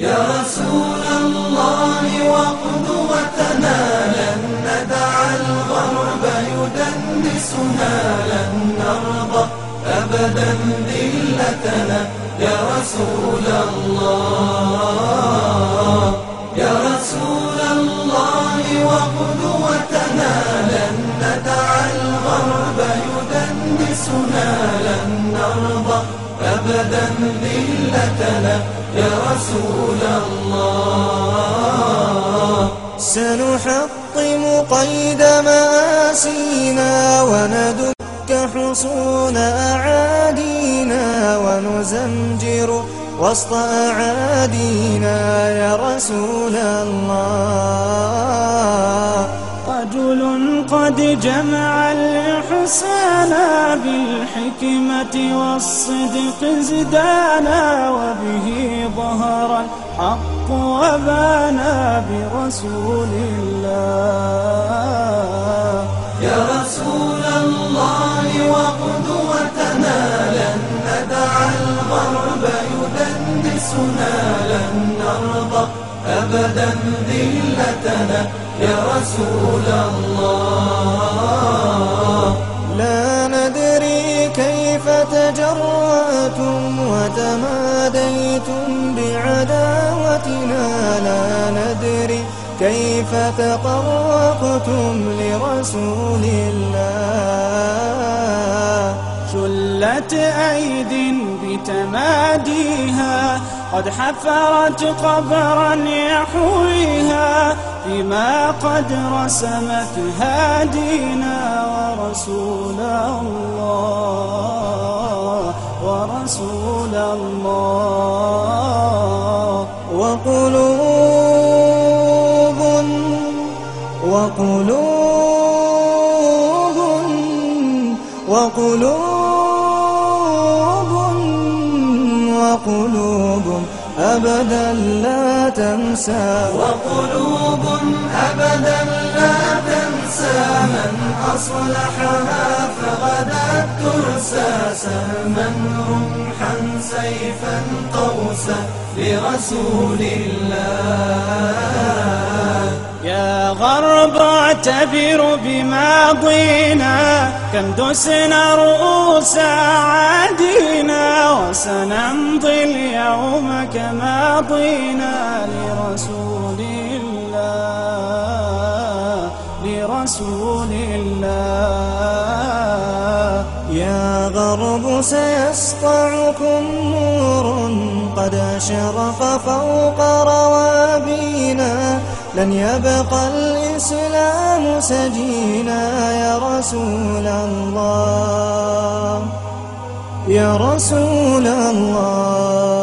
يا رسول الله وقدوتنا لن ندع الغرب يدنسنا لن نرضى أبدا ذلتنا. يا رسول الله يا رسول الله وقدوتنا لن ندع الغرب يدنسنا لن نرضى أبدا ذلتنا يا رسول الله. سنحطم قيد مآسينا وندك حصون أعادينا ونزمجر وسط أعادينا يا رسول الله. رجل قد جمع الإحسان بالحكمة والصدق زدانا وبه ظهر الحق وبانا برسول الله. يا رسول الله وقدوتنا لن ندع الغرب يدنسنا لن نرضى أبدا ذلتنا. يا رسول الله. تجرأتم وتماديتم بعداوتنا لا ندري كيف تطرقتم لرسول الله. شلت أيد بتماديها قد حفرت قبرا يحويها فيما قد رسمت هادينا ورسول وقلوب وقلوب وقلوب وقلوب أبدا لا تنسى. وقلوب أبدا لا تنسى. من أصلحها فغدت ترسى سهما رمحا سيفا قوسا لرسول الله. يا غرب اعتبر بماضينا كم دسنا رؤوس عادينا وسنمضي اليوم كما ضينا لرسول الله لرسول الله. سيسطعكم نور قد أشرق فوق روابينا. لن يبقى الإسلام سجينا يا رسول الله. يا رسول الله.